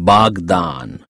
Baghdad.